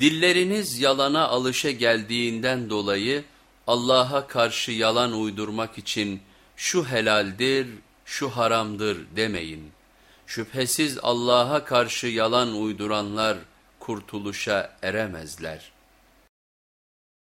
Dilleriniz yalana alışa geldiğinden dolayı Allah'a karşı yalan uydurmak için şu helaldir, şu haramdır demeyin. Şüphesiz Allah'a karşı yalan uyduranlar kurtuluşa eremezler.''